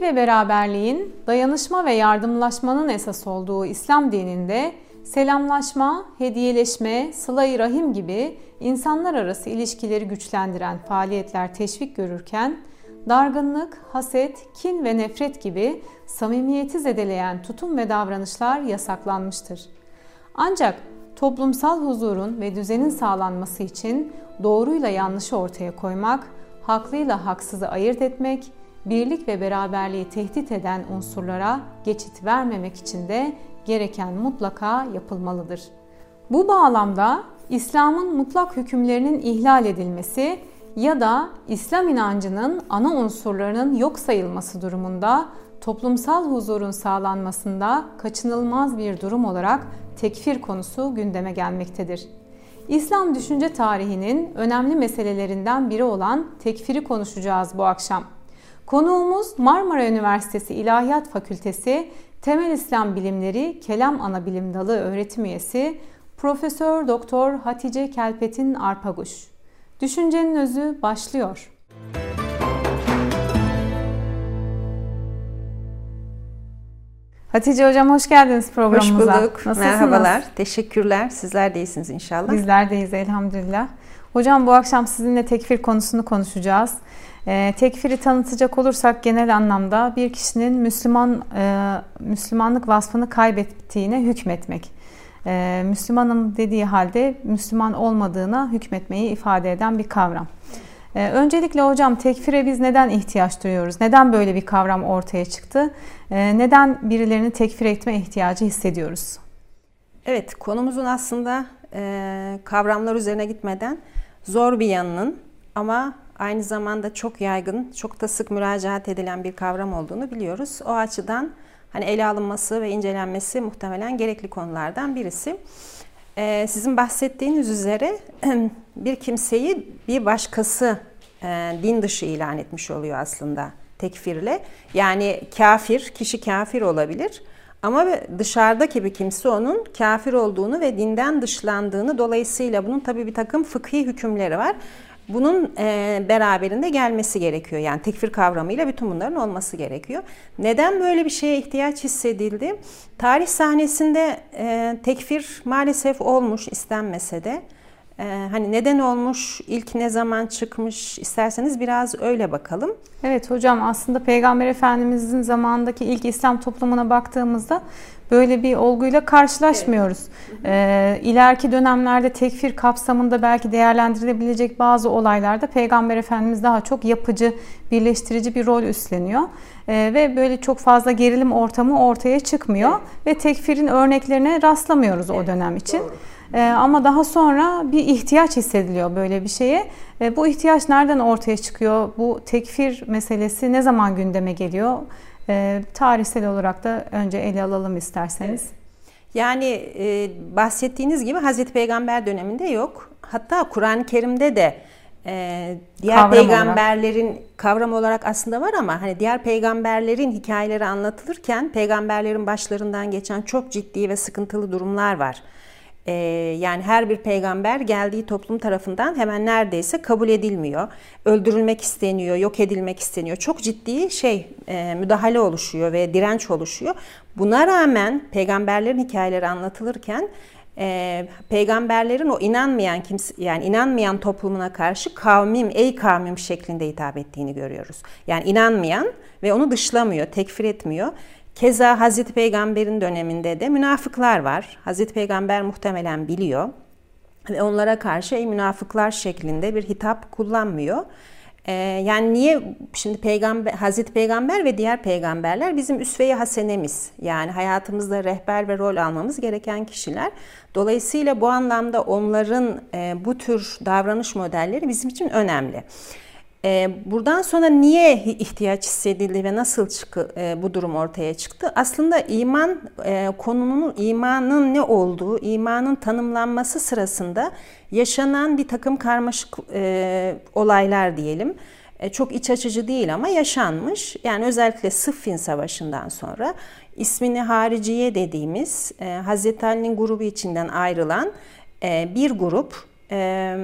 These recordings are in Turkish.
Ve beraberliğin, dayanışma ve yardımlaşmanın esas olduğu İslam dininde selamlaşma, hediyeleşme, sıla-i rahim gibi insanlar arası ilişkileri güçlendiren faaliyetler teşvik görürken, dargınlık, haset, kin ve nefret gibi samimiyeti zedeleyen tutum ve davranışlar yasaklanmıştır. Ancak toplumsal huzurun ve düzenin sağlanması için doğruyla yanlışı ortaya koymak, haklıyla haksızı ayırt etmek, birlik ve beraberliği tehdit eden unsurlara geçit vermemek için de gereken mutlaka yapılmalıdır. Bu bağlamda İslam'ın mutlak hükümlerinin ihlal edilmesi ya da İslam inancının ana unsurlarının yok sayılması durumunda toplumsal huzurun sağlanmasında kaçınılmaz bir durum olarak tekfir konusu gündeme gelmektedir. İslam düşünce tarihinin önemli meselelerinden biri olan tekfiri konuşacağız bu akşam. Konuğumuz Marmara Üniversitesi İlahiyat Fakültesi Temel İslam Bilimleri Kelam Anabilim Dalı öğretim üyesi Profesör Doktor Hatice Kelpetin Arpaguş. Düşüncenin özü başlıyor. Hatice Hocam hoş geldiniz programımıza. Hoş bulduk. Nasılsınız? Merhabalar. Teşekkürler. Sizler de iyisiniz inşallah. Bizler deyiz elhamdülillah. Hocam bu akşam sizinle tekfir konusunu konuşacağız. E, tekfiri tanıtacak olursak genel anlamda bir kişinin Müslüman e, Müslümanlık vasfını kaybettiğine hükmetmek. E, Müslümanım dediği halde Müslüman olmadığına hükmetmeyi ifade eden bir kavram. E, öncelikle hocam tekfire biz neden ihtiyaç duyuyoruz? Neden böyle bir kavram ortaya çıktı? Neden birilerini tekfir etme ihtiyacı hissediyoruz? Evet konumuzun aslında e, kavramlar üzerine gitmeden zor bir yanının ama aynı zamanda çok yaygın, çok da sık müracaat edilen bir kavram olduğunu biliyoruz. O açıdan hani ele alınması ve incelenmesi muhtemelen gerekli konulardan birisi. Ee, sizin bahsettiğiniz üzere bir kimseyi bir başkası e, din dışı ilan etmiş oluyor aslında tekfirle. Yani kafir, kişi kafir olabilir. Ama dışarıdaki bir kimse onun kafir olduğunu ve dinden dışlandığını dolayısıyla bunun tabii bir takım fıkhi hükümleri var bunun e, beraberinde gelmesi gerekiyor. Yani tekfir kavramıyla bütün bunların olması gerekiyor. Neden böyle bir şeye ihtiyaç hissedildi? Tarih sahnesinde e, tekfir maalesef olmuş istenmese de. Ee, hani neden olmuş, ilk ne zaman çıkmış isterseniz biraz öyle bakalım. Evet hocam aslında Peygamber Efendimizin zamanındaki ilk İslam toplumuna baktığımızda böyle bir olguyla karşılaşmıyoruz. Evet. Ee, ileriki dönemlerde tekfir kapsamında belki değerlendirilebilecek bazı olaylarda Peygamber Efendimiz daha çok yapıcı, birleştirici bir rol üstleniyor. Ee, ve böyle çok fazla gerilim ortamı ortaya çıkmıyor evet. ve tekfirin örneklerine rastlamıyoruz evet, o dönem için. Doğru. Ee, ama daha sonra bir ihtiyaç hissediliyor böyle bir şeye. Ee, bu ihtiyaç nereden ortaya çıkıyor? Bu tekfir meselesi ne zaman gündeme geliyor? Ee, tarihsel olarak da önce ele alalım isterseniz. Yani e, bahsettiğiniz gibi Hazreti Peygamber döneminde yok. Hatta Kur'an-ı Kerim'de de e, diğer kavram peygamberlerin olarak. kavram olarak aslında var ama hani diğer peygamberlerin hikayeleri anlatılırken peygamberlerin başlarından geçen çok ciddi ve sıkıntılı durumlar var. Ee, yani her bir peygamber geldiği toplum tarafından hemen neredeyse kabul edilmiyor. Öldürülmek isteniyor, yok edilmek isteniyor. Çok ciddi şey e, müdahale oluşuyor ve direnç oluşuyor. Buna rağmen peygamberlerin hikayeleri anlatılırken e, peygamberlerin o inanmayan kimse yani inanmayan toplumuna karşı kavmim ey kavmim şeklinde hitap ettiğini görüyoruz. Yani inanmayan ve onu dışlamıyor, tekfir etmiyor. Keza Hazreti Peygamber'in döneminde de münafıklar var. Hazreti Peygamber muhtemelen biliyor ve onlara karşı ey münafıklar şeklinde bir hitap kullanmıyor. Ee, yani niye şimdi peygamber Hazreti Peygamber ve diğer peygamberler bizim üsve-i hasenemiz. Yani hayatımızda rehber ve rol almamız gereken kişiler. Dolayısıyla bu anlamda onların e, bu tür davranış modelleri bizim için önemli. E, buradan sonra niye ihtiyaç hissedildi ve nasıl çıkı, e, bu durum ortaya çıktı? Aslında iman e, konunun imanın ne olduğu, imanın tanımlanması sırasında yaşanan bir takım karmaşık e, olaylar diyelim. E, çok iç açıcı değil ama yaşanmış. Yani özellikle Sıffin Savaşı'ndan sonra ismini hariciye dediğimiz e, Hazreti Ali'nin grubu içinden ayrılan e, bir grup... E,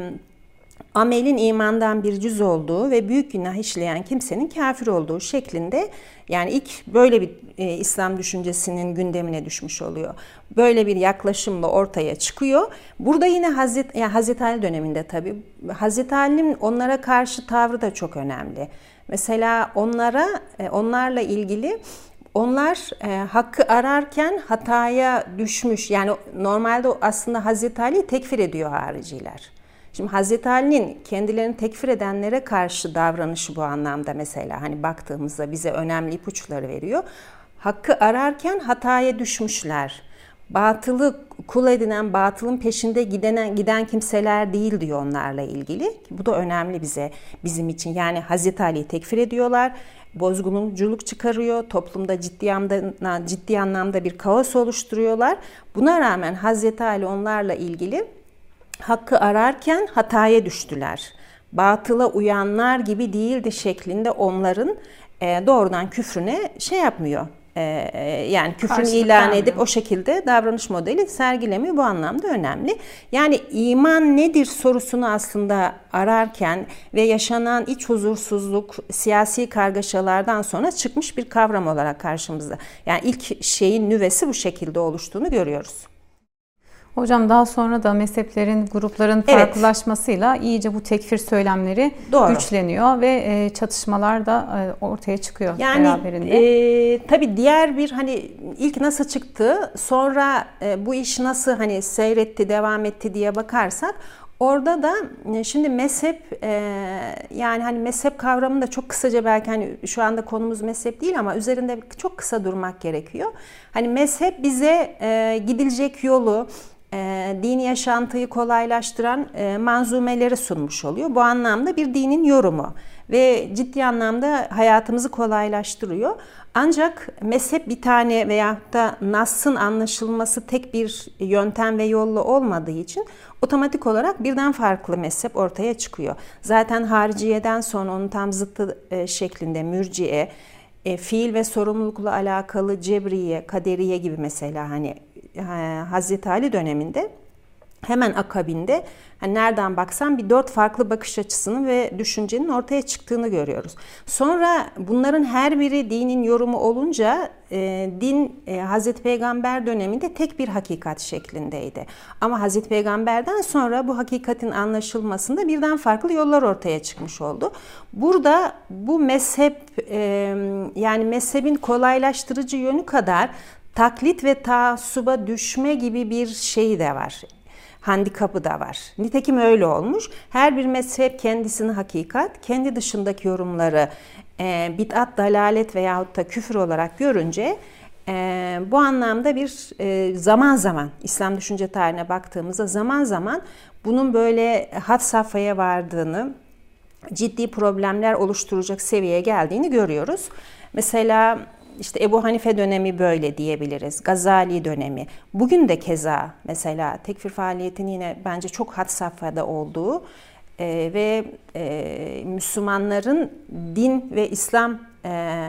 amelin imandan bir cüz olduğu ve büyük günah işleyen kimsenin kafir olduğu şeklinde yani ilk böyle bir e, İslam düşüncesinin gündemine düşmüş oluyor. Böyle bir yaklaşımla ortaya çıkıyor. Burada yine Hazreti, yani Hazreti Ali döneminde tabii Hazreti Ali'nin onlara karşı tavrı da çok önemli. Mesela onlara e, onlarla ilgili onlar e, hakkı ararken hataya düşmüş. Yani normalde aslında Hazreti Ali tekfir ediyor hariciler. Şimdi Hazreti Ali'nin kendilerini tekfir edenlere karşı davranışı bu anlamda mesela hani baktığımızda bize önemli ipuçları veriyor. Hakkı ararken hataya düşmüşler. Batılı kul edinen, batılın peşinde giden, giden kimseler değil diyor onlarla ilgili. Bu da önemli bize, bizim için. Yani Hazreti Ali'yi tekfir ediyorlar bozgunculuk çıkarıyor. Toplumda ciddi anlamda, ciddi anlamda bir kaos oluşturuyorlar. Buna rağmen Hazreti Ali onlarla ilgili hakkı ararken hataya düştüler. Batıla uyanlar gibi değildi şeklinde onların e, doğrudan küfrüne şey yapmıyor. E, e yani küfrünü ilan edip o şekilde davranış modeli sergilemiyor. Bu anlamda önemli. Yani iman nedir sorusunu aslında ararken ve yaşanan iç huzursuzluk, siyasi kargaşalardan sonra çıkmış bir kavram olarak karşımızda. Yani ilk şeyin nüvesi bu şekilde oluştuğunu görüyoruz. Hocam daha sonra da mezheplerin, grupların evet. farklılaşmasıyla iyice bu tekfir söylemleri Doğru. güçleniyor ve e, çatışmalar da e, ortaya çıkıyor yani, beraberinde. E, tabii diğer bir hani ilk nasıl çıktı, sonra e, bu iş nasıl hani seyretti, devam etti diye bakarsak Orada da e, şimdi mezhep yani hani mezhep kavramını da çok kısaca belki hani şu anda konumuz mezhep değil ama üzerinde çok kısa durmak gerekiyor. Hani mezhep bize gidilecek yolu, e, dini yaşantıyı kolaylaştıran e, manzumeleri sunmuş oluyor. Bu anlamda bir dinin yorumu ve ciddi anlamda hayatımızı kolaylaştırıyor. Ancak mezhep bir tane veya da Nas'ın anlaşılması tek bir yöntem ve yolla olmadığı için otomatik olarak birden farklı mezhep ortaya çıkıyor. Zaten hariciyeden sonra onun tam zıttı e, şeklinde mürciye, e, fiil ve sorumlulukla alakalı cebriye, kaderiye gibi mesela hani Hazreti Ali döneminde hemen akabinde hani nereden baksan bir dört farklı bakış açısının ve düşüncenin ortaya çıktığını görüyoruz. Sonra bunların her biri dinin yorumu olunca e, din e, Hazreti Peygamber döneminde tek bir hakikat şeklindeydi. Ama Hazreti Peygamber'den sonra bu hakikatin anlaşılmasında birden farklı yollar ortaya çıkmış oldu. Burada bu mezhep e, yani mezhebin kolaylaştırıcı yönü kadar taklit ve taassuba düşme gibi bir şey de var handikapı da var. Nitekim öyle olmuş. Her bir mezhep kendisini hakikat, kendi dışındaki yorumları e, bid'at, dalalet veyahut da küfür olarak görünce e, bu anlamda bir e, zaman zaman İslam düşünce tarihine baktığımızda zaman zaman bunun böyle hat safhaya vardığını, ciddi problemler oluşturacak seviyeye geldiğini görüyoruz. Mesela işte Ebu Hanife dönemi böyle diyebiliriz. Gazali dönemi. Bugün de keza mesela tekfir faaliyetinin yine bence çok had safhada olduğu e, ve e, Müslümanların din ve İslam e,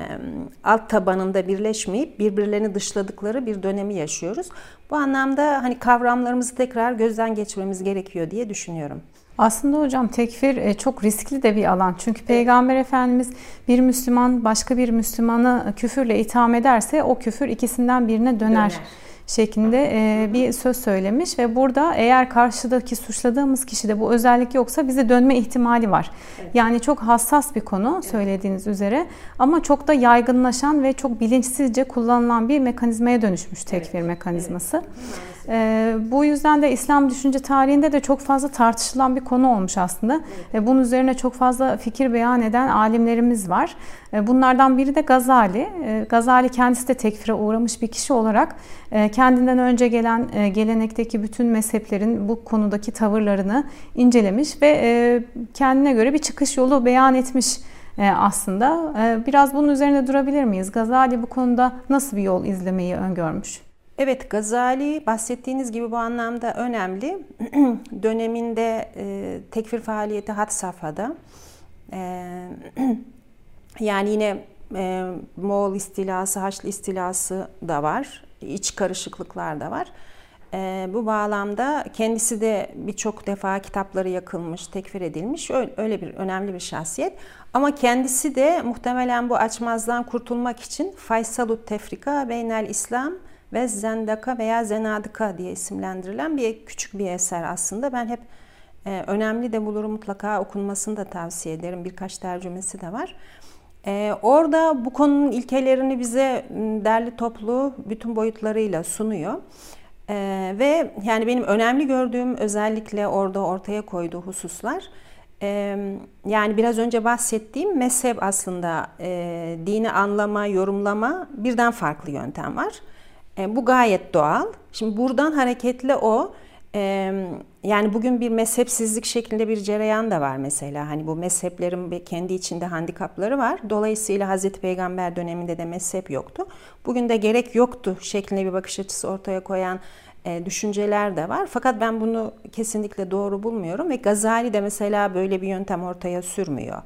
alt tabanında birleşmeyip birbirlerini dışladıkları bir dönemi yaşıyoruz. Bu anlamda hani kavramlarımızı tekrar gözden geçirmemiz gerekiyor diye düşünüyorum. Aslında hocam tekfir e, çok riskli de bir alan. Çünkü Peygamber Efendimiz bir Müslüman başka bir Müslümanı küfürle itham ederse o küfür ikisinden birine döner. döner şeklinde e, bir söz söylemiş ve burada eğer karşıdaki suçladığımız kişide bu özellik yoksa bize dönme ihtimali var. Evet. Yani çok hassas bir konu evet. söylediğiniz üzere ama çok da yaygınlaşan ve çok bilinçsizce kullanılan bir mekanizmaya dönüşmüş tekfir evet. mekanizması. Evet. E, bu yüzden de İslam düşünce tarihinde de çok fazla tartışılan bir konu olmuş aslında. Evet. E, bunun üzerine çok fazla fikir beyan eden alimlerimiz var. E, bunlardan biri de Gazali. E, Gazali kendisi de tekfire uğramış bir kişi olarak e, kendinden önce gelen e, gelenekteki bütün mezheplerin bu konudaki tavırlarını incelemiş ve e, kendine göre bir çıkış yolu beyan etmiş e, aslında. E, biraz bunun üzerine durabilir miyiz? Gazali bu konuda nasıl bir yol izlemeyi öngörmüş? Evet Gazali bahsettiğiniz gibi bu anlamda önemli. Döneminde e, tekfir faaliyeti had safhada. E, yani yine e, Moğol istilası, Haçlı istilası da var. İç karışıklıklar da var. E, bu bağlamda kendisi de birçok defa kitapları yakılmış, tekfir edilmiş. Öyle bir önemli bir şahsiyet. Ama kendisi de muhtemelen bu açmazdan kurtulmak için Faysalut Tefrika Beynel İslam ve Zendaka veya Zenadıka diye isimlendirilen bir küçük bir eser aslında. Ben hep e, önemli de bulurum mutlaka okunmasını da tavsiye ederim. Birkaç tercümesi de var. E, orada bu konunun ilkelerini bize derli toplu bütün boyutlarıyla sunuyor. Ee, ve yani benim önemli gördüğüm özellikle orada ortaya koyduğu hususlar e, yani biraz önce bahsettiğim mezhep aslında e, dini anlama, yorumlama birden farklı yöntem var. E, bu gayet doğal. Şimdi buradan hareketle o e, yani bugün bir mezhepsizlik şeklinde bir cereyan da var mesela. Hani bu mezheplerin kendi içinde handikapları var. Dolayısıyla Hazreti Peygamber döneminde de mezhep yoktu. Bugün de gerek yoktu şeklinde bir bakış açısı ortaya koyan e, düşünceler de var. Fakat ben bunu kesinlikle doğru bulmuyorum ve Gazali de mesela böyle bir yöntem ortaya sürmüyor.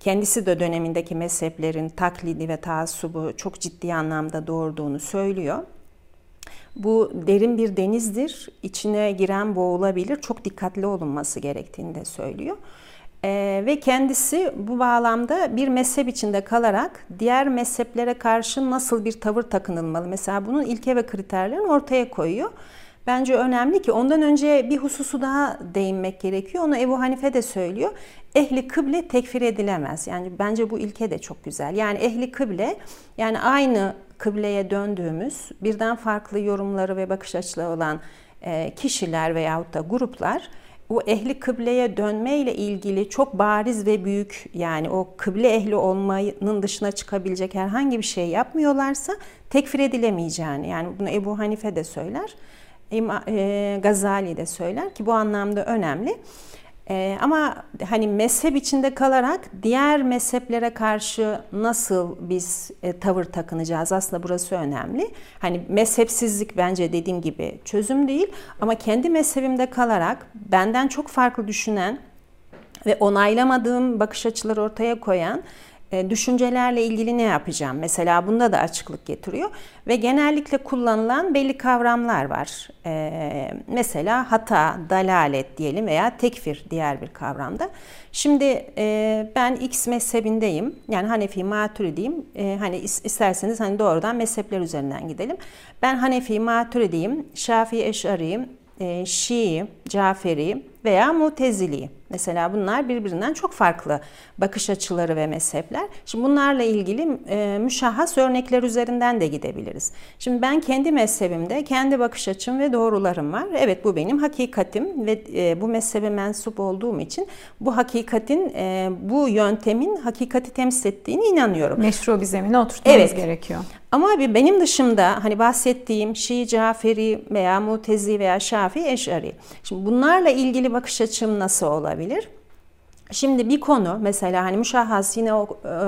Kendisi de dönemindeki mezheplerin taklidi ve taassubu çok ciddi anlamda doğurduğunu söylüyor. Bu derin bir denizdir. İçine giren boğulabilir. Çok dikkatli olunması gerektiğini de söylüyor. Ee, ve kendisi bu bağlamda bir mezhep içinde kalarak diğer mezheplere karşı nasıl bir tavır takınılmalı? Mesela bunun ilke ve kriterlerini ortaya koyuyor. Bence önemli ki ondan önce bir hususu daha değinmek gerekiyor. Onu Ebu Hanife de söylüyor. Ehli kıble tekfir edilemez. Yani bence bu ilke de çok güzel. Yani ehli kıble yani aynı kıbleye döndüğümüz birden farklı yorumları ve bakış açıları olan e, kişiler veyahut da gruplar o ehli kıbleye dönme ile ilgili çok bariz ve büyük yani o kıble ehli olmanın dışına çıkabilecek herhangi bir şey yapmıyorlarsa tekfir edilemeyeceğini yani bunu Ebu Hanife de söyler. E, Gazali de söyler ki bu anlamda önemli. Ee, ama hani mezhep içinde kalarak diğer mezheplere karşı nasıl biz e, tavır takınacağız aslında burası önemli. Hani mezhepsizlik bence dediğim gibi çözüm değil ama kendi mezhebimde kalarak benden çok farklı düşünen ve onaylamadığım bakış açıları ortaya koyan düşüncelerle ilgili ne yapacağım? Mesela bunda da açıklık getiriyor ve genellikle kullanılan belli kavramlar var. E, mesela hata, dalalet diyelim veya tekfir diğer bir kavramda. Şimdi e, ben X mezhebindeyim. Yani Hanefi, Maturidiyim. Hani isterseniz hani doğrudan mezhepler üzerinden gidelim. Ben Hanefi, Maturidiyim, Şafii, Eş'ariyim, Şii, Caferi veya Mutezili. Mesela bunlar birbirinden çok farklı bakış açıları ve mezhepler. Şimdi bunlarla ilgili e, müşahhas örnekler üzerinden de gidebiliriz. Şimdi ben kendi mezhebimde kendi bakış açım ve doğrularım var. Evet bu benim hakikatim ve e, bu mezhebe mensup olduğum için bu hakikatin, e, bu yöntemin hakikati temsil ettiğini inanıyorum. Meşru bir zemine oturtmamız evet. gerekiyor. Ama bir benim dışımda hani bahsettiğim Şii, Caferi veya Mutezi veya Şafii, Eş'ari. Şimdi bunlarla ilgili bakış açım nasıl olabilir? Şimdi bir konu mesela hani müşahhas yine e,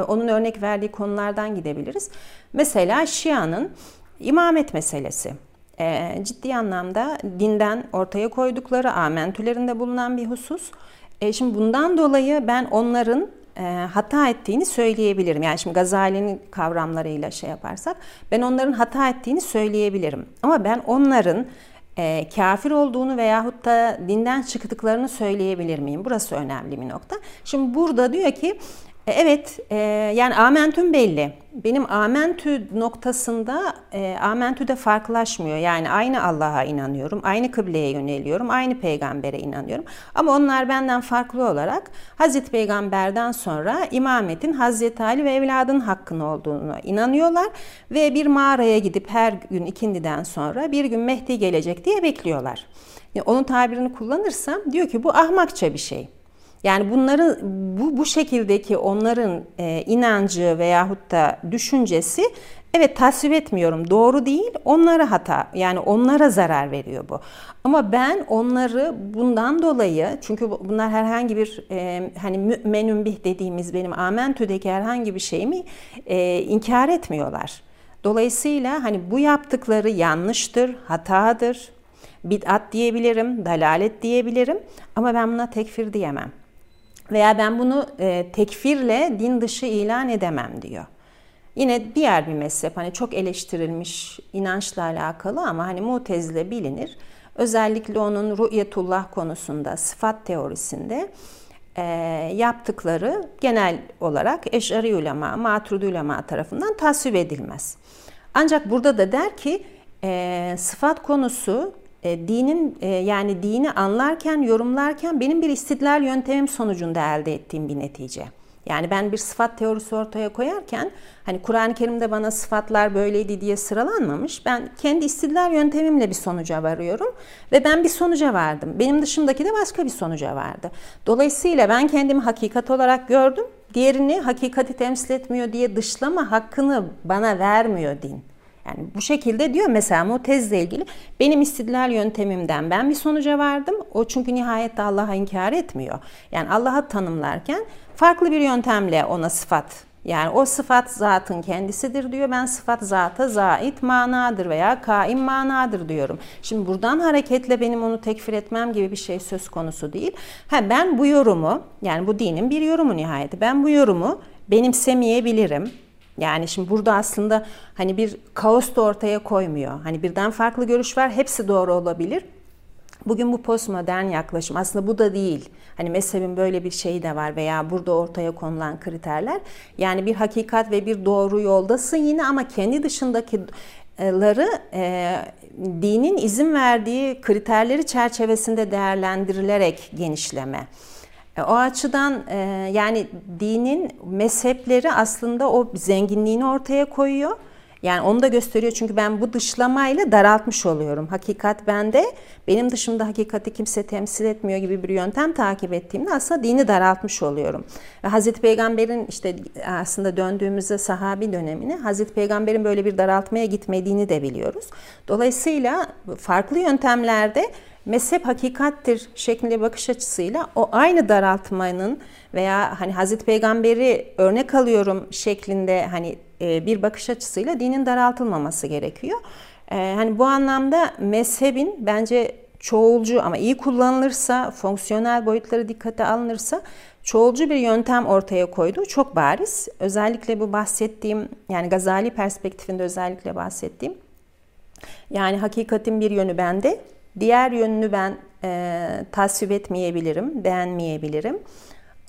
onun örnek verdiği konulardan gidebiliriz. Mesela Şia'nın imamet meselesi. E, ciddi anlamda dinden ortaya koydukları amentülerinde bulunan bir husus. E, şimdi bundan dolayı ben onların hata ettiğini söyleyebilirim. Yani şimdi Gazali'nin kavramlarıyla şey yaparsak ben onların hata ettiğini söyleyebilirim. Ama ben onların e, kafir olduğunu veyahut da dinden çıktıklarını söyleyebilir miyim? Burası önemli bir nokta. Şimdi burada diyor ki evet e, yani amentüm belli. Benim amentü noktasında e, amentü de farklılaşmıyor. Yani aynı Allah'a inanıyorum, aynı kıbleye yöneliyorum, aynı peygambere inanıyorum. Ama onlar benden farklı olarak Hazreti Peygamber'den sonra imametin Hazreti Ali ve evladın hakkın olduğunu inanıyorlar. Ve bir mağaraya gidip her gün ikindiden sonra bir gün Mehdi gelecek diye bekliyorlar. Yani onun tabirini kullanırsam diyor ki bu ahmakça bir şey. Yani bunların bu bu şekildeki onların e, inancı veyahut da düşüncesi evet tasvip etmiyorum. Doğru değil. Onlara hata. Yani onlara zarar veriyor bu. Ama ben onları bundan dolayı çünkü bunlar herhangi bir e, hani mümenün bih dediğimiz benim amentüdeki herhangi bir şeyimi e, inkar etmiyorlar. Dolayısıyla hani bu yaptıkları yanlıştır, hatadır, bid'at diyebilirim, dalalet diyebilirim ama ben buna tekfir diyemem. Veya ben bunu e, tekfirle din dışı ilan edemem diyor. Yine diğer bir mezhep hani çok eleştirilmiş inançla alakalı ama hani mutezile bilinir. özellikle onun ru'yetullah konusunda, sıfat teorisinde e, yaptıkları genel olarak Eş'ari ulema, Maturidi ulema tarafından tasvip edilmez. Ancak burada da der ki e, sıfat konusu e, dinin e, yani dini anlarken, yorumlarken benim bir istidlal yöntemim sonucunda elde ettiğim bir netice. Yani ben bir sıfat teorisi ortaya koyarken hani Kur'an-ı Kerim'de bana sıfatlar böyleydi diye sıralanmamış. Ben kendi istidlal yöntemimle bir sonuca varıyorum ve ben bir sonuca vardım. Benim dışımdaki de başka bir sonuca vardı. Dolayısıyla ben kendimi hakikat olarak gördüm. Diğerini hakikati temsil etmiyor diye dışlama hakkını bana vermiyor din. Yani bu şekilde diyor mesela Mutezile ilgili benim istidlal yöntemimden ben bir sonuca vardım. O çünkü nihayette Allah'a inkar etmiyor. Yani Allah'a tanımlarken farklı bir yöntemle ona sıfat yani o sıfat zatın kendisidir diyor. Ben sıfat zata zait manadır veya kaim manadır diyorum. Şimdi buradan hareketle benim onu tekfir etmem gibi bir şey söz konusu değil. Ha ben bu yorumu yani bu dinin bir yorumu nihayeti. Ben bu yorumu benimsemeyebilirim. Yani şimdi burada aslında hani bir kaos da ortaya koymuyor. Hani birden farklı görüş var. Hepsi doğru olabilir. Bugün bu postmodern yaklaşım aslında bu da değil. Hani mezhebin böyle bir şeyi de var veya burada ortaya konulan kriterler. Yani bir hakikat ve bir doğru yoldasın yine ama kendi dışındakileri e, dinin izin verdiği kriterleri çerçevesinde değerlendirilerek genişleme. E, o açıdan e, yani dinin mezhepleri aslında o zenginliğini ortaya koyuyor. Yani onu da gösteriyor çünkü ben bu dışlamayla daraltmış oluyorum. Hakikat bende, benim dışımda hakikati kimse temsil etmiyor gibi bir yöntem takip ettiğimde aslında dini daraltmış oluyorum. Ve Hazreti Peygamber'in işte aslında döndüğümüzde sahabi dönemine Hazreti Peygamber'in böyle bir daraltmaya gitmediğini de biliyoruz. Dolayısıyla farklı yöntemlerde mezhep hakikattir şeklinde bakış açısıyla o aynı daraltmanın veya hani Hazreti Peygamber'i örnek alıyorum şeklinde hani e, bir bakış açısıyla dinin daraltılmaması gerekiyor. E, hani bu anlamda mezhebin bence çoğulcu ama iyi kullanılırsa, fonksiyonel boyutları dikkate alınırsa çoğulcu bir yöntem ortaya koydu. Çok bariz. Özellikle bu bahsettiğim yani Gazali perspektifinde özellikle bahsettiğim yani hakikatin bir yönü bende, diğer yönünü ben e, tasvip etmeyebilirim, beğenmeyebilirim.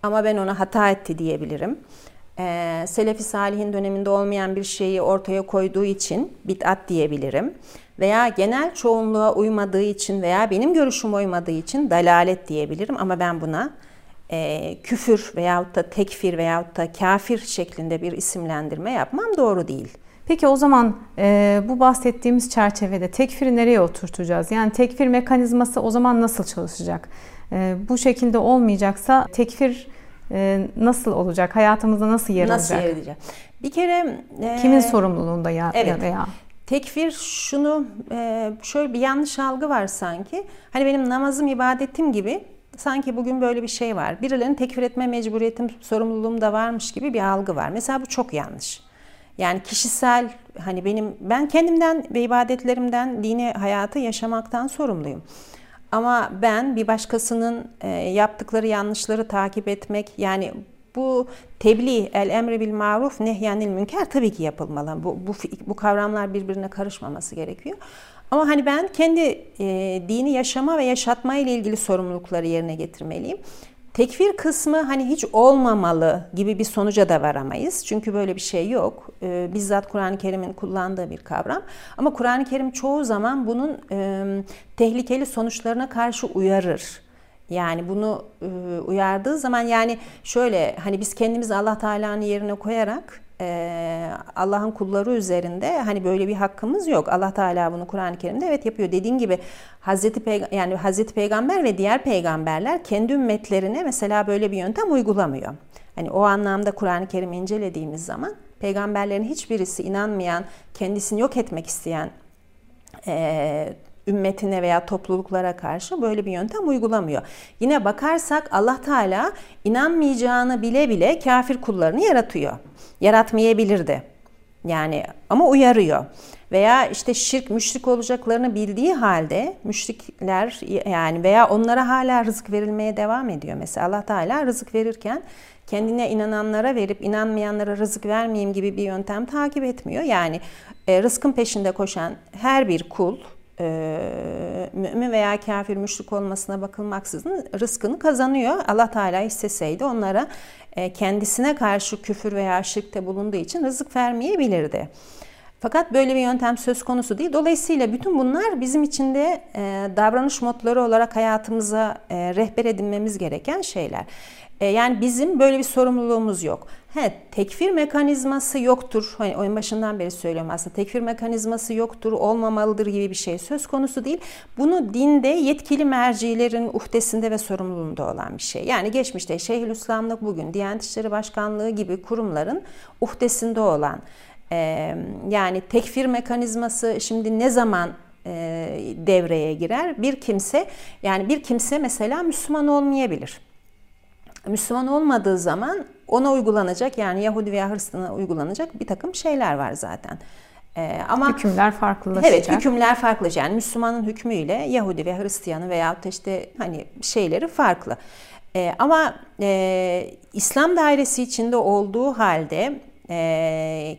Ama ben ona hata etti diyebilirim e, Selefi Salih'in döneminde olmayan bir şeyi ortaya koyduğu için bid'at diyebilirim. Veya genel çoğunluğa uymadığı için veya benim görüşüm uymadığı için dalalet diyebilirim. Ama ben buna e, küfür veyahut da tekfir veyahut da kafir şeklinde bir isimlendirme yapmam doğru değil. Peki o zaman e, bu bahsettiğimiz çerçevede tekfiri nereye oturtacağız? Yani tekfir mekanizması o zaman nasıl çalışacak? E, bu şekilde olmayacaksa tekfir e, nasıl olacak? Hayatımızda nasıl yer nasıl alacak? Nasıl yer edecek? Bir kere... E, Kimin sorumluluğunda ya, evet. veya? Tekfir şunu, e, şöyle bir yanlış algı var sanki. Hani benim namazım, ibadetim gibi sanki bugün böyle bir şey var. Birilerini tekfir etme mecburiyetim, sorumluluğum da varmış gibi bir algı var. Mesela bu çok yanlış. Yani kişisel hani benim ben kendimden ve ibadetlerimden dini hayatı yaşamaktan sorumluyum. Ama ben bir başkasının e, yaptıkları yanlışları takip etmek yani bu tebliğ, el emri bil maruf, nehyanil münker tabii ki yapılmalı. Bu, bu, bu kavramlar birbirine karışmaması gerekiyor. Ama hani ben kendi e, dini yaşama ve yaşatma ile ilgili sorumlulukları yerine getirmeliyim. Tekfir kısmı hani hiç olmamalı gibi bir sonuca da varamayız. Çünkü böyle bir şey yok. Ee, bizzat Kur'an-ı Kerim'in kullandığı bir kavram. Ama Kur'an-ı Kerim çoğu zaman bunun e, tehlikeli sonuçlarına karşı uyarır. Yani bunu e, uyardığı zaman yani şöyle hani biz kendimizi Allah Teala'nın yerine koyarak e, Allah'ın kulları üzerinde hani böyle bir hakkımız yok. Allah Teala bunu Kur'an-ı Kerim'de evet yapıyor. Dediğim gibi Hazreti Peyg yani Hazreti Peygamber ve diğer peygamberler kendi ümmetlerine mesela böyle bir yöntem uygulamıyor. Hani o anlamda Kur'an-ı Kerim'i incelediğimiz zaman peygamberlerin hiçbirisi inanmayan, kendisini yok etmek isteyen e, ümmetine veya topluluklara karşı böyle bir yöntem uygulamıyor. Yine bakarsak Allah Teala inanmayacağını bile bile kafir kullarını yaratıyor. Yaratmayabilirdi. Yani ama uyarıyor. Veya işte şirk, müşrik olacaklarını bildiği halde müşrikler yani veya onlara hala rızık verilmeye devam ediyor. Mesela Allah Teala rızık verirken kendine inananlara verip inanmayanlara rızık vermeyeyim gibi bir yöntem takip etmiyor. Yani e, rızkın peşinde koşan her bir kul e, mümin veya kafir müşrik olmasına bakılmaksızın rızkını kazanıyor. Allah Teala isteseydi onlara e, kendisine karşı küfür veya şirkte bulunduğu için rızık vermeyebilirdi. Fakat böyle bir yöntem söz konusu değil. Dolayısıyla bütün bunlar bizim için de e, davranış modları olarak hayatımıza e, rehber edinmemiz gereken şeyler. E, yani bizim böyle bir sorumluluğumuz yok. He, tekfir mekanizması yoktur. Hani oyun başından beri söylüyorum aslında. Tekfir mekanizması yoktur, olmamalıdır gibi bir şey söz konusu değil. Bunu dinde yetkili mercilerin uhdesinde ve sorumluluğunda olan bir şey. Yani geçmişte Şeyhülislamlık bugün Diyanet İşleri Başkanlığı gibi kurumların uhdesinde olan e, yani tekfir mekanizması şimdi ne zaman e, devreye girer? Bir kimse yani bir kimse mesela Müslüman olmayabilir Müslüman olmadığı zaman ona uygulanacak yani Yahudi veya Hristiyan'a uygulanacak bir takım şeyler var zaten. Ee, ama hükümler farklılaşacak. Evet, hükümler farklı. Yani Müslümanın hükmüyle Yahudi ve Hristiyanı veya işte hani şeyleri farklı. Ee, ama e, İslam dairesi içinde olduğu halde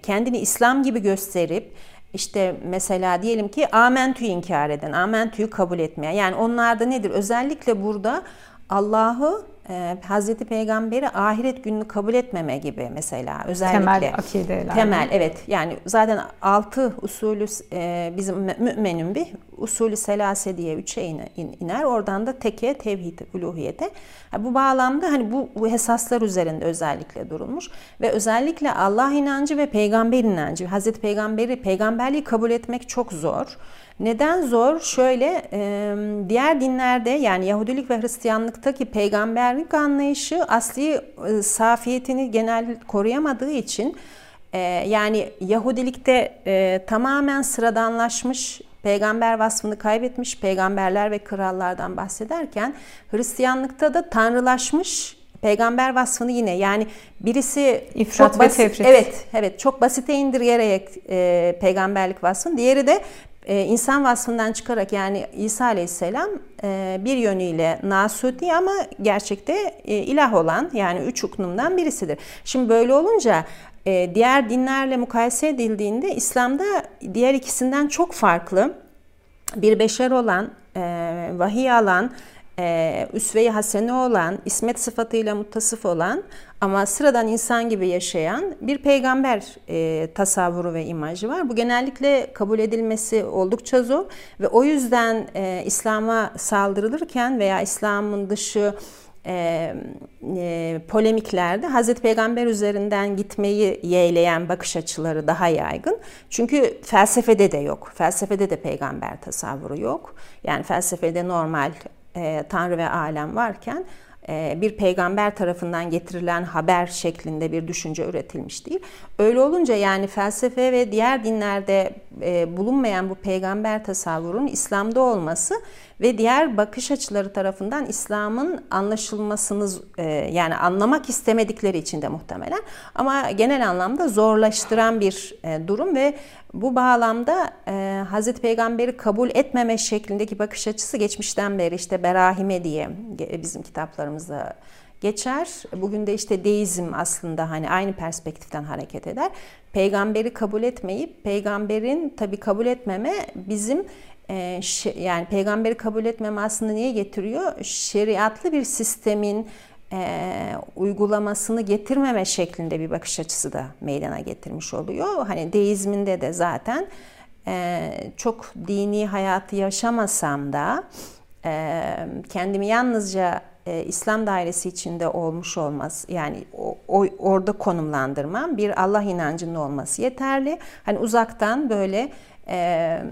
kendini İslam gibi gösterip işte mesela diyelim ki amentüyü inkar eden, amentüyü kabul etmeyen. Yani onlarda nedir? Özellikle burada Allah'ı e, Hazreti Peygamber'i ahiret gününü kabul etmeme gibi mesela özellikle. Temel akideler. Temel evet yani zaten altı usulü e, bizim müminin bir usulü selase diye üçe iner. Oradan da teke, tevhid, uluhiyete. Bu bağlamda hani bu, bu esaslar üzerinde özellikle durulmuş ve özellikle Allah inancı ve peygamber inancı. Hazreti Peygamberi, peygamberliği kabul etmek çok zor. Neden zor? Şöyle diğer dinlerde yani Yahudilik ve Hristiyanlıktaki peygamberlik anlayışı asli safiyetini genel koruyamadığı için yani Yahudilikte tamamen sıradanlaşmış peygamber vasfını kaybetmiş peygamberler ve krallardan bahsederken Hristiyanlıkta da tanrılaşmış peygamber vasfını yine yani birisi İfrat çok basit evet evet çok basite indirgerek e, peygamberlik vasfını diğeri de e, insan vasfından çıkarak yani İsa Aleyhisselam e, bir yönüyle nasuti ama gerçekte e, ilah olan yani üç huknumdan birisidir. Şimdi böyle olunca e, diğer dinlerle mukayese edildiğinde İslam'da diğer ikisinden çok farklı bir beşer olan, e, vahiy alan, e, üsve-i hasene olan, ismet sıfatıyla muttasıf olan ama sıradan insan gibi yaşayan bir peygamber e, tasavvuru ve imajı var. Bu genellikle kabul edilmesi oldukça zor ve o yüzden e, İslam'a saldırılırken veya İslam'ın dışı e, e, polemiklerde Hazreti Peygamber üzerinden gitmeyi yeğleyen bakış açıları daha yaygın. Çünkü felsefede de yok. Felsefede de peygamber tasavvuru yok. Yani felsefede normal e, Tanrı ve alem varken e, bir peygamber tarafından getirilen haber şeklinde bir düşünce üretilmiş değil. Öyle olunca yani felsefe ve diğer dinlerde e, bulunmayan bu peygamber tasavvurun İslam'da olması ve diğer bakış açıları tarafından İslam'ın anlaşılmasını e, yani anlamak istemedikleri için de muhtemelen ama genel anlamda zorlaştıran bir durum ve bu bağlamda e, Hazreti Peygamber'i kabul etmeme şeklindeki bakış açısı geçmişten beri işte berahime diye bizim kitaplarımızda geçer. Bugün de işte deizm aslında hani aynı perspektiften hareket eder. Peygamberi kabul etmeyip peygamberin tabi kabul etmeme bizim e, yani peygamberi kabul etmeme aslında niye getiriyor? Şeriatlı bir sistemin e, uygulamasını getirmeme şeklinde bir bakış açısı da meydana getirmiş oluyor. Hani deizminde de zaten e, çok dini hayatı yaşamasam da e, kendimi yalnızca e, İslam dairesi içinde olmuş olmaz yani o, o, orada konumlandırmam bir Allah inancının olması yeterli. Hani uzaktan böyle e, e,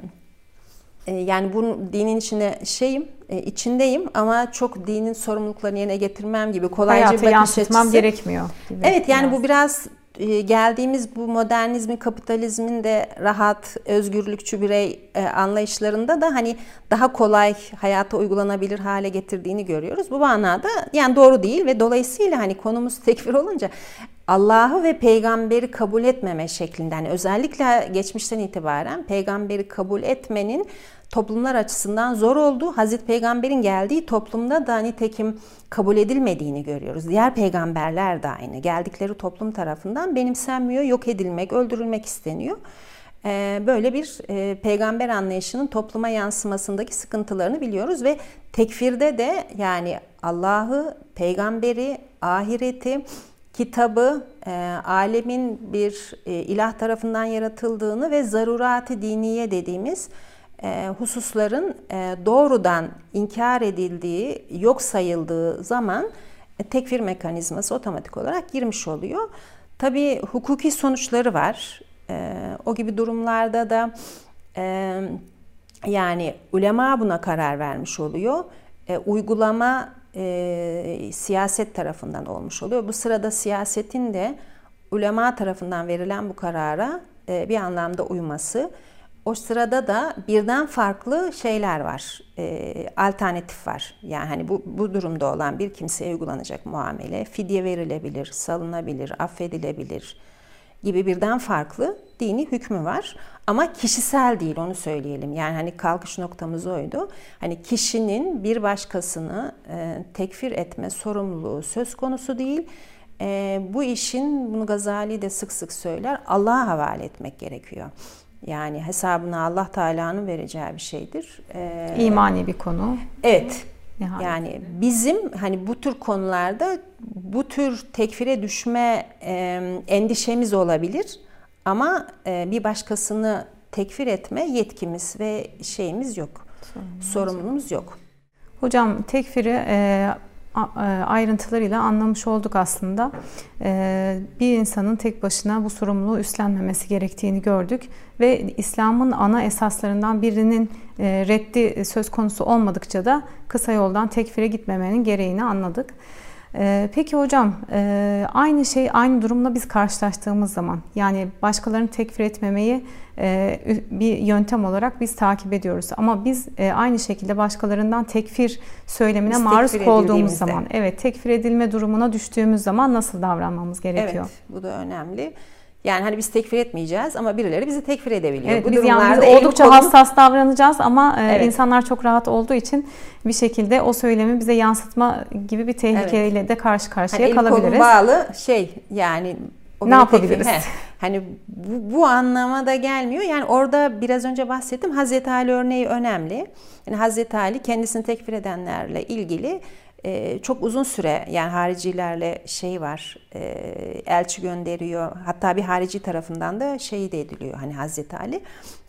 yani bu dinin içine şeyim, e, içindeyim ama çok dinin sorumluluklarını yerine getirmem gibi kolayca Hayatı bakış yansıtmam açısı. gerekmiyor. Gibi evet yani biraz. bu biraz e, geldiğimiz bu modernizmin, kapitalizmin de rahat, özgürlükçü birey anlayışlarında da hani daha kolay hayata uygulanabilir hale getirdiğini görüyoruz. Bu manada yani doğru değil ve dolayısıyla hani konumuz tekfir olunca Allah'ı ve peygamberi kabul etmeme şeklinde yani özellikle geçmişten itibaren peygamberi kabul etmenin toplumlar açısından zor olduğu, Hazreti Peygamber'in geldiği toplumda da nitekim kabul edilmediğini görüyoruz. Diğer peygamberler de aynı. Geldikleri toplum tarafından benimsenmiyor, yok edilmek, öldürülmek isteniyor. e, böyle bir e, peygamber anlayışının topluma yansımasındaki sıkıntılarını biliyoruz ve tekfirde de yani Allah'ı, peygamberi, ahireti, kitabı, e, alemin bir e, ilah tarafından yaratıldığını ve zarurati diniye dediğimiz hususların e, doğrudan inkar edildiği, yok sayıldığı zaman e, tekfir mekanizması otomatik olarak girmiş oluyor. Tabii hukuki sonuçları var. E, o gibi durumlarda da e, yani ulema buna karar vermiş oluyor. E, uygulama e, siyaset tarafından olmuş oluyor. Bu sırada siyasetin de ulema tarafından verilen bu karara e, bir anlamda uyması. O sırada da birden farklı şeyler var, e, alternatif var. Yani hani bu, bu durumda olan bir kimseye uygulanacak muamele, fidye verilebilir, salınabilir, affedilebilir gibi birden farklı dini hükmü var. Ama kişisel değil onu söyleyelim. Yani hani kalkış noktamız oydu. Hani kişinin bir başkasını e, tekfir etme sorumluluğu söz konusu değil. E, bu işin bunu Gazali de sık sık söyler. Allah'a havale etmek gerekiyor. Yani hesabını Allah Teala'nın vereceği bir şeydir. Ee, İmani bir konu. Evet. Nihayet. Yani bizim hani bu tür konularda bu tür tekfire düşme e, endişemiz olabilir. Ama e, bir başkasını tekfir etme yetkimiz ve şeyimiz yok. Sorumluluğumuz, yok. Hocam tekfiri e, ayrıntılarıyla anlamış olduk aslında. E, bir insanın tek başına bu sorumluluğu üstlenmemesi gerektiğini gördük ve İslam'ın ana esaslarından birinin e, reddi söz konusu olmadıkça da kısa yoldan tekfire gitmemenin gereğini anladık. Peki hocam aynı şey aynı durumla biz karşılaştığımız zaman yani başkalarını tekfir etmemeyi e, bir yöntem olarak biz takip ediyoruz. Ama biz e, aynı şekilde başkalarından tekfir söylemine biz maruz tekfir olduğumuz zaman, evet tekfir edilme durumuna düştüğümüz zaman nasıl davranmamız gerekiyor? Evet, bu da önemli. Yani hani biz tekfir etmeyeceğiz ama birileri bizi tekfir edebiliyor. Evet, Bu biz yani oldukça kolum... hassas davranacağız ama e, evet. insanlar çok rahat olduğu için bir şekilde o söylemi bize yansıtma gibi bir tehlikeyle evet. de karşı karşıya hani kalabiliriz. Eli bağlı şey yani o ne yapabiliriz? Tekfir, Hani bu, bu anlamada gelmiyor. Yani orada biraz önce bahsettim Hazreti Ali örneği önemli. Yani Hazreti Ali kendisini tekfir edenlerle ilgili e, çok uzun süre yani haricilerle şey var e, elçi gönderiyor. Hatta bir harici tarafından da şehit ediliyor hani Hazreti Ali.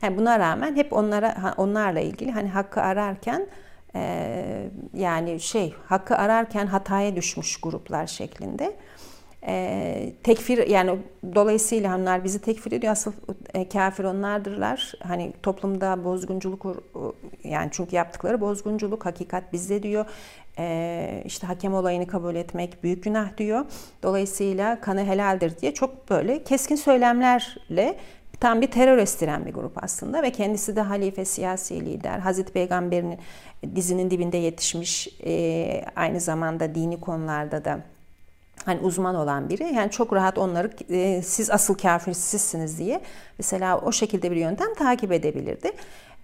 Yani buna rağmen hep onlara onlarla ilgili hani hakkı ararken e, yani şey hakkı ararken hataya düşmüş gruplar şeklinde. E, tekfir yani dolayısıyla onlar bizi tekfir ediyor. Asıl e, kafir onlardırlar. Hani toplumda bozgunculuk yani çünkü yaptıkları bozgunculuk hakikat bizde diyor e, işte hakem olayını kabul etmek büyük günah diyor dolayısıyla kanı helaldir diye çok böyle keskin söylemlerle tam bir terör estiren bir grup aslında ve kendisi de halife siyasi lider Hazreti Peygamber'in dizinin dibinde yetişmiş e, aynı zamanda dini konularda da hani uzman olan biri yani çok rahat onları e, siz asıl kafir sizsiniz diye mesela o şekilde bir yöntem takip edebilirdi.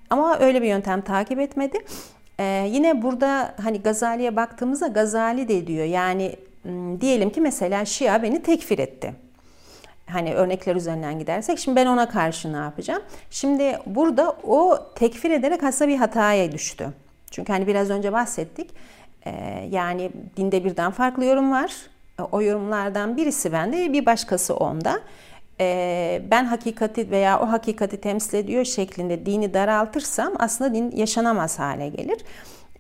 Ama öyle bir yöntem takip etmedi. Ee, yine burada hani Gazali'ye baktığımızda Gazali de diyor yani diyelim ki mesela Şia beni tekfir etti. Hani örnekler üzerinden gidersek şimdi ben ona karşı ne yapacağım? Şimdi burada o tekfir ederek aslında bir hataya düştü. Çünkü hani biraz önce bahsettik. Ee, yani dinde birden farklı yorum var o yorumlardan birisi bende bir başkası onda. Ee, ben hakikati veya o hakikati temsil ediyor şeklinde dini daraltırsam aslında din yaşanamaz hale gelir.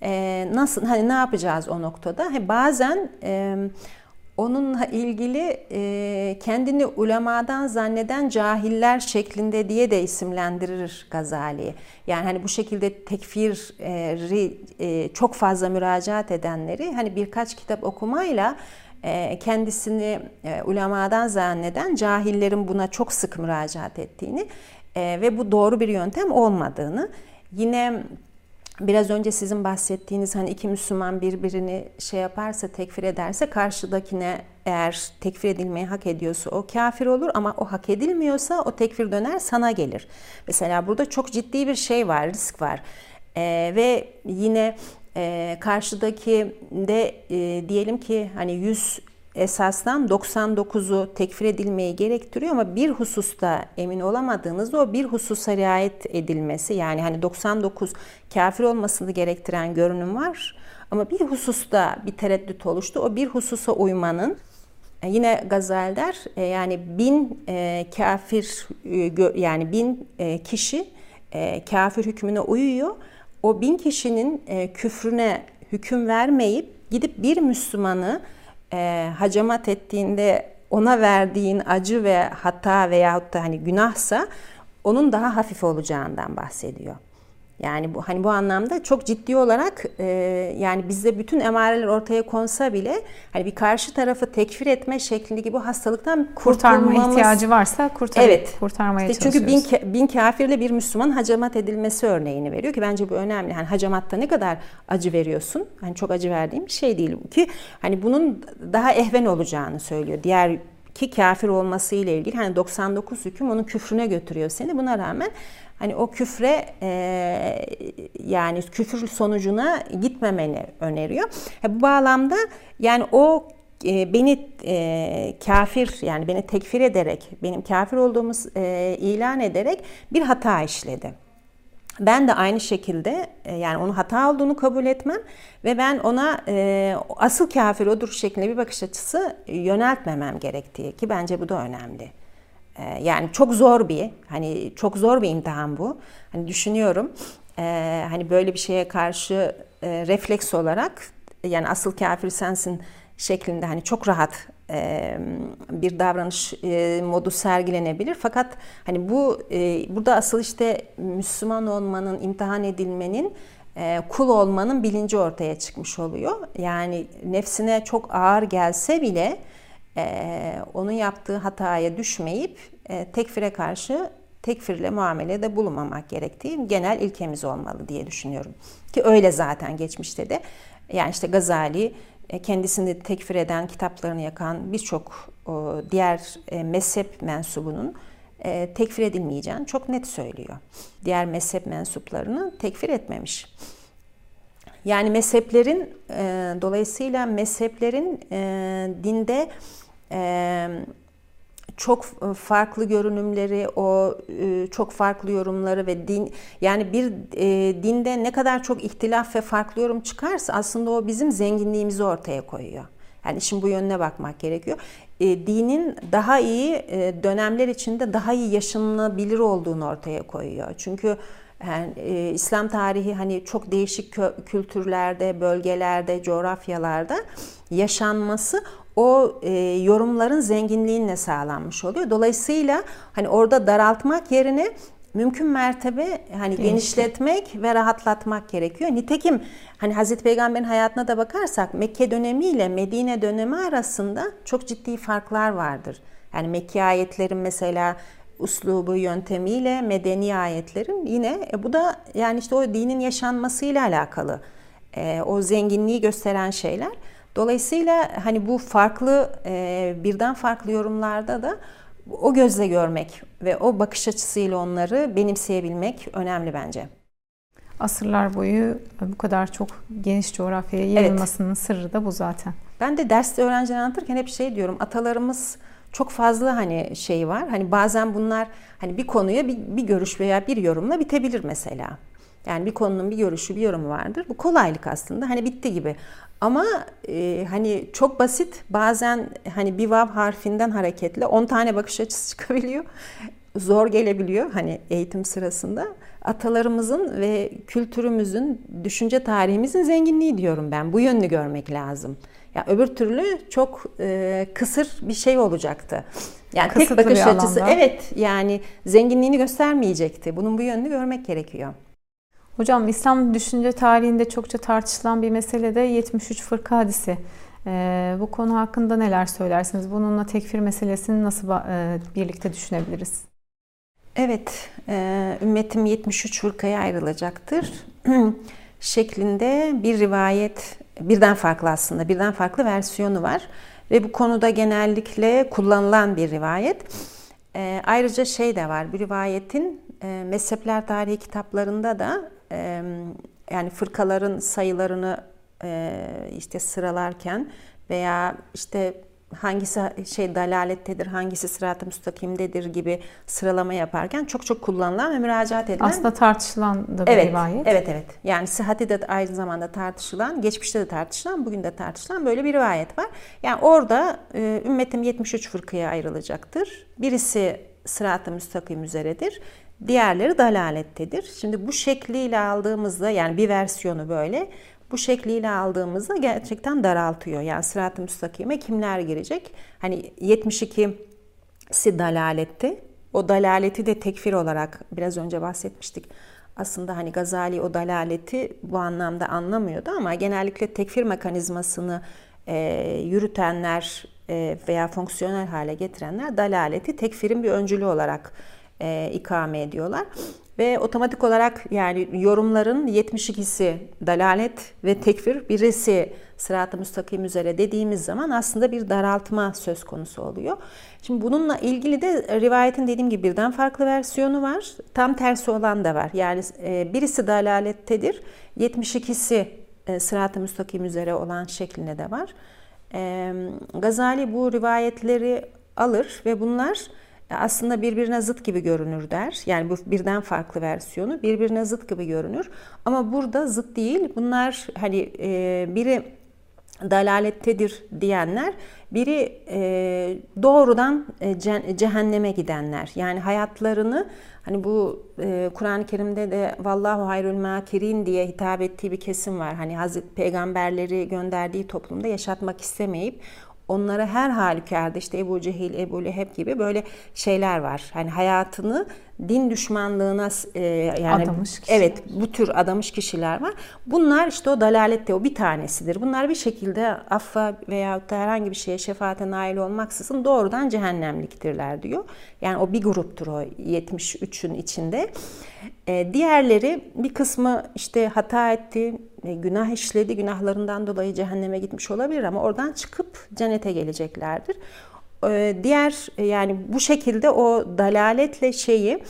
Ee, nasıl hani ne yapacağız o noktada? He, bazen e, onunla ilgili e, kendini ulemadan zanneden cahiller şeklinde diye de isimlendirir Gazali. Yani hani bu şekilde tekfiri e, çok fazla müracaat edenleri hani birkaç kitap okumayla e, kendisini e, ulemadan zanneden cahillerin buna çok sık müracaat ettiğini e, ve bu doğru bir yöntem olmadığını yine biraz önce sizin bahsettiğiniz hani iki Müslüman birbirini şey yaparsa tekfir ederse karşıdakine eğer tekfir edilmeyi hak ediyorsa o kafir olur ama o hak edilmiyorsa o tekfir döner sana gelir. Mesela burada çok ciddi bir şey var, risk var. Ee, ve yine e, karşıdaki de e, diyelim ki hani 100 esasdan 99'u tekfir edilmeyi gerektiriyor ama bir hususta emin olamadığınızda o bir hususa riayet edilmesi yani hani 99 kafir olmasını gerektiren görünüm var ama bir hususta bir tereddüt oluştu. O bir hususa uymanın e, yine Gazal der e, yani bin e, kafir yani bin kişi kafir hükmüne uyuyor. O bin kişinin küfrüne hüküm vermeyip gidip bir Müslümanı hacamat ettiğinde ona verdiğin acı ve hata veyahut da hani günahsa onun daha hafif olacağından bahsediyor. Yani bu hani bu anlamda çok ciddi olarak e, yani bizde bütün emareler ortaya konsa bile hani bir karşı tarafı tekfir etme şeklindeki bu hastalıktan kurtarma ihtiyacı varsa kurtar evet. kurtarmaya işte Çünkü bin, bin kafirle bir Müslüman hacamat edilmesi örneğini veriyor ki bence bu önemli. Hani hacamatta ne kadar acı veriyorsun? Hani çok acı verdiğim bir şey değil bu ki hani bunun daha ehven olacağını söylüyor. Diğer ki kafir olması ile ilgili hani 99 hüküm onun küfrüne götürüyor seni. Buna rağmen hani o küfre e, yani küfür sonucuna gitmemeni öneriyor. bu bağlamda yani o e, beni e, kafir yani beni tekfir ederek benim kafir olduğumu e, ilan ederek bir hata işledi. Ben de aynı şekilde e, yani onun hata olduğunu kabul etmem ve ben ona e, asıl kafir odur şeklinde bir bakış açısı yöneltmemem gerektiği ki bence bu da önemli. E, yani çok zor bir hani çok zor bir imtihan bu. Hani düşünüyorum e, hani böyle bir şeye karşı e, refleks olarak yani asıl kafir sensin şeklinde hani çok rahat bir davranış modu sergilenebilir. Fakat hani bu burada asıl işte Müslüman olmanın, imtihan edilmenin kul olmanın bilinci ortaya çıkmış oluyor. Yani nefsine çok ağır gelse bile onun yaptığı hataya düşmeyip tekfire karşı tekfirle muamelede bulunmamak gerektiği genel ilkemiz olmalı diye düşünüyorum. Ki öyle zaten geçmişte de. Yani işte Gazali kendisini tekfir eden, kitaplarını yakan birçok diğer e, mezhep mensubunun e, tekfir edilmeyeceğini çok net söylüyor. Diğer mezhep mensuplarını tekfir etmemiş. Yani mezheplerin dolayısıyla mezheplerin dinde çok e, farklı görünümleri, o e, çok farklı yorumları ve din yani bir e, dinde ne kadar çok ihtilaf ve farklı yorum çıkarsa aslında o bizim zenginliğimizi ortaya koyuyor. Yani işin bu yönüne bakmak gerekiyor. dinin daha iyi dönemler içinde daha iyi yaşanılabilir olduğunu ortaya koyuyor. Çünkü yani, İslam tarihi hani çok değişik kültürlerde, bölgelerde, coğrafyalarda yaşanması o e, yorumların zenginliğinle sağlanmış oluyor. Dolayısıyla hani orada daraltmak yerine mümkün mertebe hani genişletmek ve rahatlatmak gerekiyor. Nitekim hani Hazreti Peygamber'in hayatına da bakarsak Mekke dönemi ile Medine dönemi arasında çok ciddi farklar vardır. Yani Mekke ayetlerin mesela uslubu yöntemiyle medeni ayetlerin yine e, bu da yani işte o dinin yaşanmasıyla alakalı e, o zenginliği gösteren şeyler. Dolayısıyla hani bu farklı e, birden farklı yorumlarda da o gözle görmek ve o bakış açısıyla onları benimseyebilmek önemli bence. Asırlar boyu bu kadar çok geniş coğrafyaya yayılmasının evet. sırrı da bu zaten. Ben de derste öğrenciler anlatırken hep şey diyorum. Atalarımız çok fazla hani şey var. Hani bazen bunlar hani bir konuya bir, bir görüş veya bir yorumla bitebilir mesela. Yani bir konunun bir görüşü, bir yorumu vardır. Bu kolaylık aslında. Hani bitti gibi. Ama e, hani çok basit bazen hani bir vav harfinden hareketle 10 tane bakış açısı çıkabiliyor. Zor gelebiliyor hani eğitim sırasında. Atalarımızın ve kültürümüzün, düşünce tarihimizin zenginliği diyorum ben. Bu yönünü görmek lazım. Ya öbür türlü çok e, kısır bir şey olacaktı. Yani Kısıtlı tek bakış açısı evet yani zenginliğini göstermeyecekti. Bunun bu yönünü görmek gerekiyor. Hocam İslam düşünce tarihinde çokça tartışılan bir mesele de 73 fırka hadisi. Ee, bu konu hakkında neler söylersiniz? Bununla tekfir meselesini nasıl e, birlikte düşünebiliriz? Evet, e, ümmetim 73 fırkaya ayrılacaktır şeklinde bir rivayet birden farklı aslında birden farklı versiyonu var ve bu konuda genellikle kullanılan bir rivayet. E, ayrıca şey de var, bu rivayetin e, mezhepler tarihi kitaplarında da e, yani fırkaların sayılarını e, işte sıralarken veya işte hangisi şey dalalettedir, hangisi sırat-ı müstakimdedir gibi sıralama yaparken çok çok kullanılan ve müracaat edilen. Aslında tartışılan da bir evet, rivayet. Evet evet. Yani sıhhati de aynı zamanda tartışılan, geçmişte de tartışılan, bugün de tartışılan böyle bir rivayet var. Yani orada e, ümmetim 73 fırkaya ayrılacaktır. Birisi sırat-ı müstakim üzeredir. Diğerleri dalalettedir. Şimdi bu şekliyle aldığımızda yani bir versiyonu böyle bu şekliyle aldığımızda gerçekten daraltıyor. Yani sırat-ı müstakime kimler girecek? Hani 72'si dalaletti. O dalaleti de tekfir olarak biraz önce bahsetmiştik. Aslında hani Gazali o dalaleti bu anlamda anlamıyordu ama genellikle tekfir mekanizmasını e, yürütenler e, veya fonksiyonel hale getirenler dalaleti tekfirin bir öncülü olarak e, ikame ediyorlar. Ve otomatik olarak yani yorumların 72'si dalalet ve tekfir, birisi sırat-ı müstakim üzere dediğimiz zaman aslında bir daraltma söz konusu oluyor. Şimdi bununla ilgili de rivayetin dediğim gibi birden farklı versiyonu var. Tam tersi olan da var. Yani e, birisi dalalettedir, 72'si e, sırat-ı müstakim üzere olan şeklinde de var. Gazali bu rivayetleri alır ve bunlar aslında birbirine zıt gibi görünür der. Yani bu birden farklı versiyonu birbirine zıt gibi görünür. Ama burada zıt değil. Bunlar hani e, biri dalalettedir diyenler, biri e, doğrudan e, cehenneme gidenler. Yani hayatlarını hani bu e, Kur'an-ı Kerim'de de vallahu hayrul makirin diye hitap ettiği bir kesim var. Hani Hazreti peygamberleri gönderdiği toplumda yaşatmak istemeyip onlara her halükarda işte Ebu Cehil, Ebu Leheb gibi böyle şeyler var. Hani hayatını din düşmanlığına e, yani adamış kişiler. evet bu tür adamış kişiler var. Bunlar işte o dalalette o bir tanesidir. Bunlar bir şekilde affa veya da herhangi bir şeye şefaate nail olmaksızın doğrudan cehennemliktirler diyor. Yani o bir gruptur o 73'ün içinde. E, diğerleri bir kısmı işte hata etti, e, günah işledi, günahlarından dolayı cehenneme gitmiş olabilir ama oradan çıkıp cennete geleceklerdir. E, diğer e, yani bu şekilde o dalaletle şeyi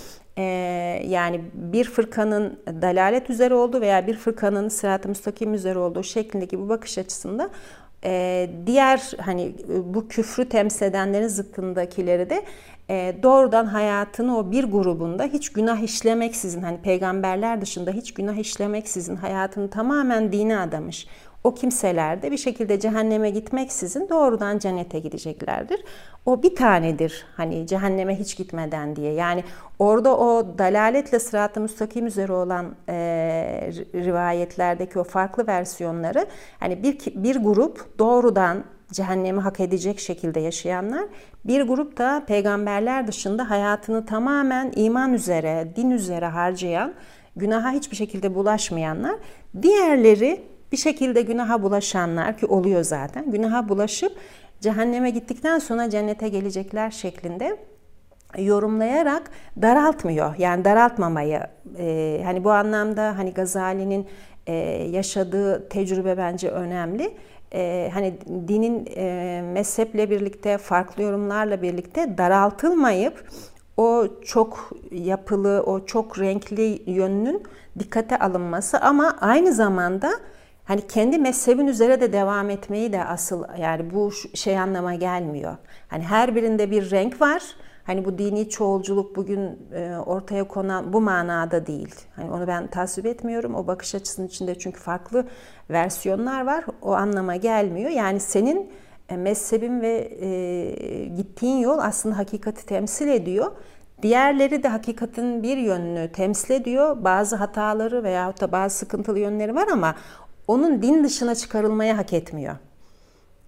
yani bir fırkanın dalalet üzere olduğu veya bir fırkanın sırat-ı müstakim üzere olduğu şeklindeki bu bakış açısında diğer hani bu küfrü temsil edenlerin zıttındakileri de e, doğrudan hayatını o bir grubunda hiç günah işlemeksizin hani peygamberler dışında hiç günah işlemeksizin hayatını tamamen dine adamış o kimseler de bir şekilde cehenneme gitmeksizin doğrudan cennete gideceklerdir. O bir tanedir hani cehenneme hiç gitmeden diye. Yani orada o dalaletle sırat-ı müstakim üzere olan e, rivayetlerdeki o farklı versiyonları hani bir bir grup doğrudan cehennemi hak edecek şekilde yaşayanlar, bir grup da peygamberler dışında hayatını tamamen iman üzere, din üzere harcayan, günaha hiçbir şekilde bulaşmayanlar, diğerleri bir şekilde günaha bulaşanlar ki oluyor zaten, günaha bulaşıp cehenneme gittikten sonra cennete gelecekler şeklinde yorumlayarak daraltmıyor. Yani daraltmamayı e, hani bu anlamda hani Gazali'nin e, yaşadığı tecrübe bence önemli e, hani dinin e, mezheple birlikte farklı yorumlarla birlikte daraltılmayıp o çok yapılı, o çok renkli yönünün dikkate alınması ama aynı zamanda hani kendi mezhebin üzere de devam etmeyi de asıl yani bu şey anlama gelmiyor. Hani her birinde bir renk var Hani bu dini çoğulculuk bugün e, ortaya konan bu manada değil. Hani onu ben tasvip etmiyorum. O bakış açısının içinde çünkü farklı versiyonlar var. O anlama gelmiyor. Yani senin e, mezhebin ve e, gittiğin yol aslında hakikati temsil ediyor. Diğerleri de hakikatin bir yönünü temsil ediyor. Bazı hataları veya da bazı sıkıntılı yönleri var ama onun din dışına çıkarılmaya hak etmiyor.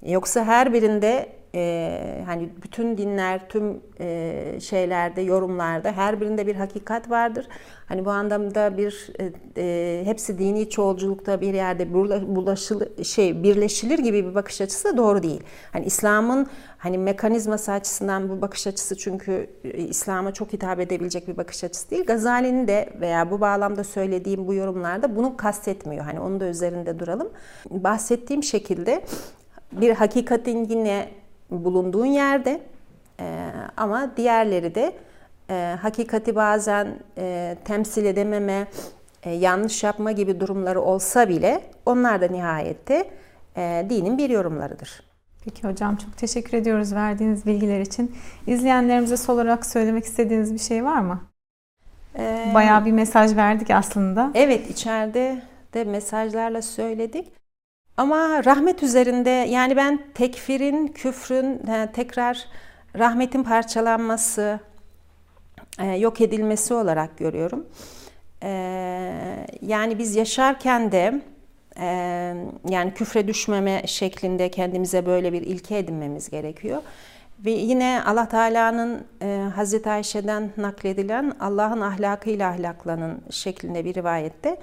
Yoksa her birinde e, hani bütün dinler, tüm e, şeylerde, yorumlarda her birinde bir hakikat vardır. Hani bu anlamda bir e, e hepsi dini çoğulculukta bir yerde bulaşılı şey birleşilir gibi bir bakış açısı doğru değil. Hani İslam'ın hani mekanizması açısından bu bakış açısı çünkü e, İslam'a çok hitap edebilecek bir bakış açısı değil. Gazali'nin de veya bu bağlamda söylediğim bu yorumlarda bunu kastetmiyor. Hani onu da üzerinde duralım. Bahsettiğim şekilde bir hakikatin yine bulunduğun yerde e, ama diğerleri de e, hakikati bazen e, temsil edememe, e, yanlış yapma gibi durumları olsa bile onlar da nihayette e, dinin bir yorumlarıdır. Peki hocam çok teşekkür ediyoruz verdiğiniz bilgiler için. İzleyenlerimize son olarak söylemek istediğiniz bir şey var mı? Ee, Bayağı bir mesaj verdik aslında. Evet içeride de mesajlarla söyledik. Ama rahmet üzerinde yani ben tekfirin, küfrün e, tekrar rahmetin parçalanması, e, yok edilmesi olarak görüyorum. E, yani biz yaşarken de yani küfre düşmeme şeklinde kendimize böyle bir ilke edinmemiz gerekiyor. Ve yine Allah Teala'nın e, Hazreti Ayşe'den nakledilen Allah'ın ahlakıyla ahlaklanın şeklinde bir rivayette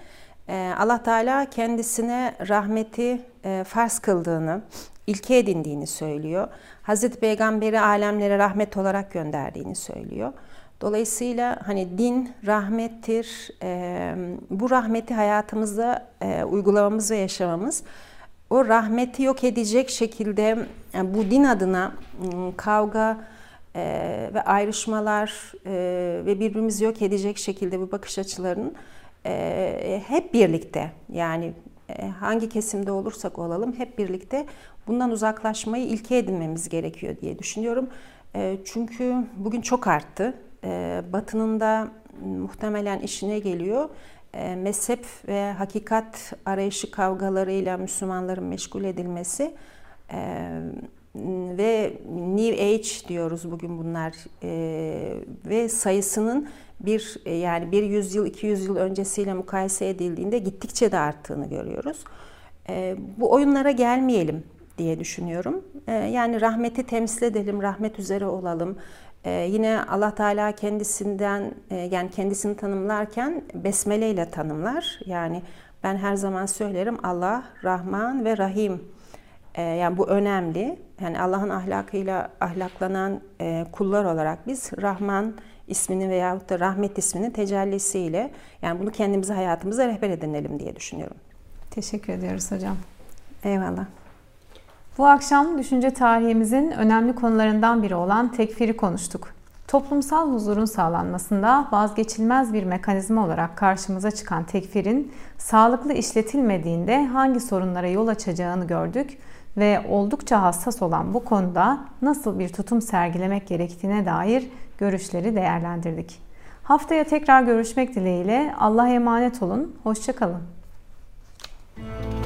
Allah Teala kendisine rahmeti e, farz kıldığını, ilke edindiğini söylüyor. Hazreti Peygamber'i alemlere rahmet olarak gönderdiğini söylüyor. Dolayısıyla hani din rahmettir. E, bu rahmeti hayatımızda e, uygulamamız ve yaşamamız o rahmeti yok edecek şekilde yani bu din adına ıı, kavga e, ve ayrışmalar e, ve birbirimizi yok edecek şekilde bu bakış açılarının e, hep birlikte yani e, hangi kesimde olursak olalım hep birlikte bundan uzaklaşmayı ilke edinmemiz gerekiyor diye düşünüyorum. E, çünkü bugün çok arttı. E, batının da muhtemelen işine geliyor e, mezhep ve hakikat arayışı kavgalarıyla Müslümanların meşgul edilmesi e, ve New Age diyoruz bugün bunlar e, ve sayısının bir e, yani bir yüzyıl iki yüzyıl öncesiyle mukayese edildiğinde gittikçe de arttığını görüyoruz. E, bu oyunlara gelmeyelim diye düşünüyorum. E, yani rahmeti temsil edelim, rahmet üzere olalım. Yine Allah Teala kendisinden yani kendisini tanımlarken besmele ile tanımlar. Yani ben her zaman söylerim Allah Rahman ve Rahim. Yani bu önemli. Yani Allah'ın ahlakıyla ahlaklanan kullar olarak biz Rahman ismini veyahut da rahmet isminin tecellisiyle yani bunu kendimize hayatımıza rehber edinelim diye düşünüyorum. Teşekkür ediyoruz hocam. Eyvallah. Bu akşam düşünce tarihimizin önemli konularından biri olan tekfiri konuştuk. Toplumsal huzurun sağlanmasında vazgeçilmez bir mekanizma olarak karşımıza çıkan tekfirin sağlıklı işletilmediğinde hangi sorunlara yol açacağını gördük ve oldukça hassas olan bu konuda nasıl bir tutum sergilemek gerektiğine dair görüşleri değerlendirdik. Haftaya tekrar görüşmek dileğiyle Allah'a emanet olun. Hoşçakalın. kalın.